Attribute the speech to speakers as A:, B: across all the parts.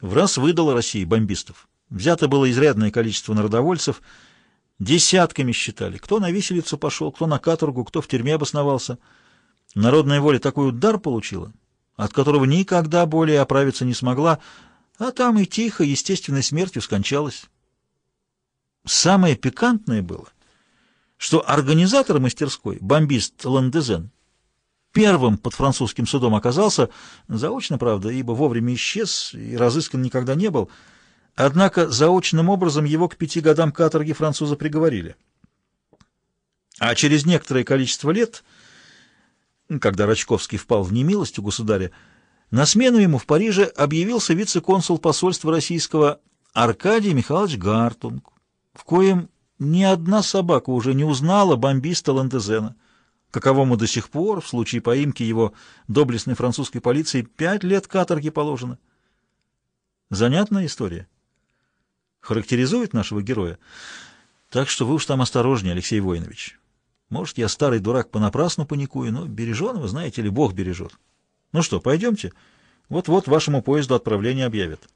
A: в раз выдала России бомбистов. Взято было изрядное количество народовольцев, десятками считали. Кто на виселицу пошел, кто на каторгу, кто в тюрьме обосновался. Народная воля такой удар получила, от которого никогда более оправиться не смогла, а там и тихо, естественной смертью скончалась. Самое пикантное было, что организатор мастерской, бомбист Ландезен, первым под французским судом оказался, заочно, правда, ибо вовремя исчез и разыскан никогда не был, однако заочным образом его к пяти годам каторги французы приговорили. А через некоторое количество лет, когда Рачковский впал в немилость у государя, на смену ему в Париже объявился вице-консул посольства российского Аркадий Михайлович Гартунг, в коем ни одна собака уже не узнала бомбиста Ландезена, каковому до сих пор, в случае поимки его доблестной французской полиции, пять лет каторги положено. Занятная история. Характеризует нашего героя. Так что вы уж там осторожнее, Алексей Воинович. Может, я старый дурак понапрасну паникую, но береженого, знаете ли, Бог бережет. Ну что, пойдемте? Вот-вот вашему поезду отправление объявят.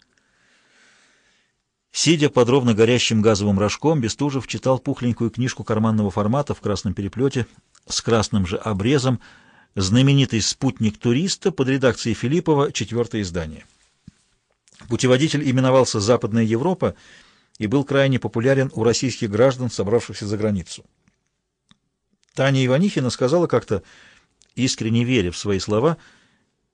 A: Сидя под ровно горящим газовым рожком, Бестужев читал пухленькую книжку карманного формата в красном переплете с красным же обрезом «Знаменитый спутник туриста» под редакцией Филиппова, четвертое издание. Путеводитель именовался «Западная Европа» и был крайне популярен у российских граждан, собравшихся за границу. Таня Иванихина сказала как-то, искренне веря в свои слова,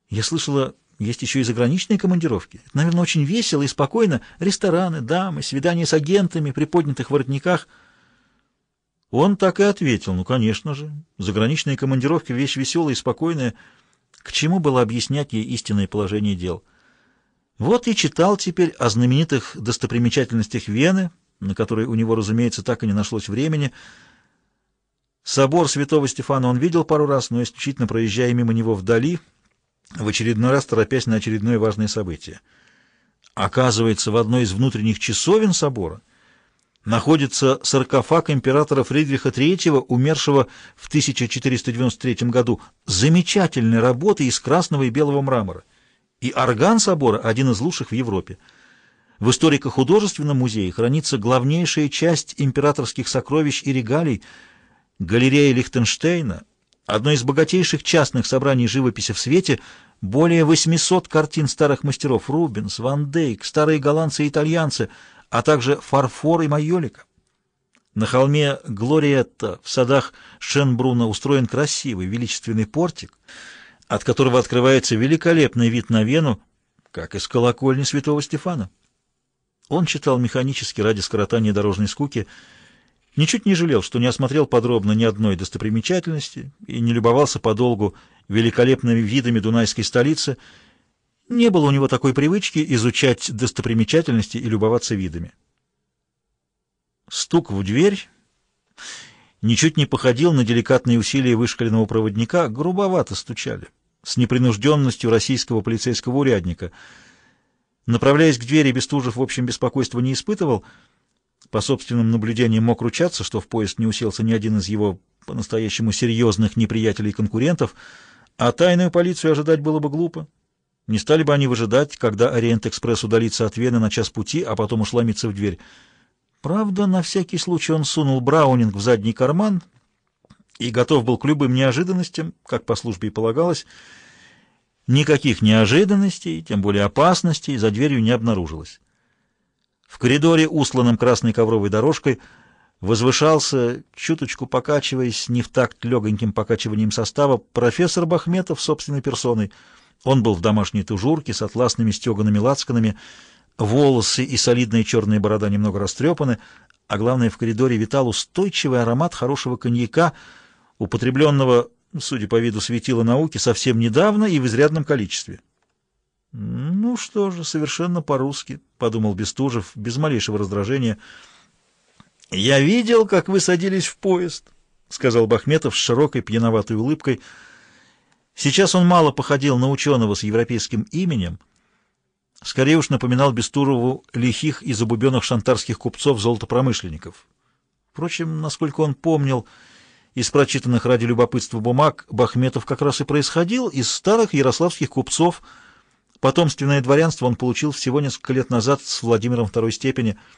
A: «Я слышала, есть еще и заграничные командировки. Это, наверное, очень весело и спокойно. Рестораны, дамы, свидания с агентами, при поднятых воротниках. Он так и ответил. Ну, конечно же. Заграничные командировки — вещь веселая и спокойная. К чему было объяснять ей истинное положение дел? Вот и читал теперь о знаменитых достопримечательностях Вены, на которые у него, разумеется, так и не нашлось времени. Собор святого Стефана он видел пару раз, но исключительно проезжая мимо него вдали — в очередной раз торопясь на очередное важное событие. Оказывается, в одной из внутренних часовен собора находится саркофаг императора Фридриха III, умершего в 1493 году, замечательной работы из красного и белого мрамора. И орган собора один из лучших в Европе. В историко-художественном музее хранится главнейшая часть императорских сокровищ и регалий, галерея Лихтенштейна, одно из богатейших частных собраний живописи в свете, более 800 картин старых мастеров Рубенс, Ван Дейк, старые голландцы и итальянцы, а также фарфор и майолика. На холме Глориетта в садах Шенбруна устроен красивый величественный портик, от которого открывается великолепный вид на Вену, как из колокольни святого Стефана. Он читал механически ради скоротания дорожной скуки, Ничуть не жалел, что не осмотрел подробно ни одной достопримечательности и не любовался подолгу великолепными видами Дунайской столицы. Не было у него такой привычки изучать достопримечательности и любоваться видами. Стук в дверь ничуть не походил на деликатные усилия вышкаленного проводника, грубовато стучали, с непринужденностью российского полицейского урядника. Направляясь к двери, Бестужев, в общем, беспокойства не испытывал — по собственным наблюдениям мог ручаться, что в поезд не уселся ни один из его по-настоящему серьезных неприятелей-конкурентов, а тайную полицию ожидать было бы глупо. Не стали бы они выжидать, когда Ориент-экспресс удалится от Вены на час пути, а потом уж ломиться в дверь. Правда, на всякий случай он сунул Браунинг в задний карман и готов был к любым неожиданностям, как по службе и полагалось. Никаких неожиданностей, тем более опасностей, за дверью не обнаружилось. В коридоре, усланном красной ковровой дорожкой, возвышался, чуточку покачиваясь, не в такт легоньким покачиванием состава, профессор Бахметов собственной персоной. Он был в домашней тужурке с атласными стеганными лацканами, волосы и солидная черная борода немного растрепаны, а главное, в коридоре витал устойчивый аромат хорошего коньяка, употребленного, судя по виду светила науки, совсем недавно и в изрядном количестве. «Ну что же, совершенно по-русски», — подумал Бестужев, без малейшего раздражения. «Я видел, как вы садились в поезд», — сказал Бахметов с широкой пьяноватой улыбкой. Сейчас он мало походил на ученого с европейским именем, скорее уж напоминал Бестужеву лихих и забубенных шантарских купцов-золотопромышленников. Впрочем, насколько он помнил из прочитанных ради любопытства бумаг, Бахметов как раз и происходил из старых ярославских купцов — Потомственное дворянство он получил всего несколько лет назад с Владимиром второй степени –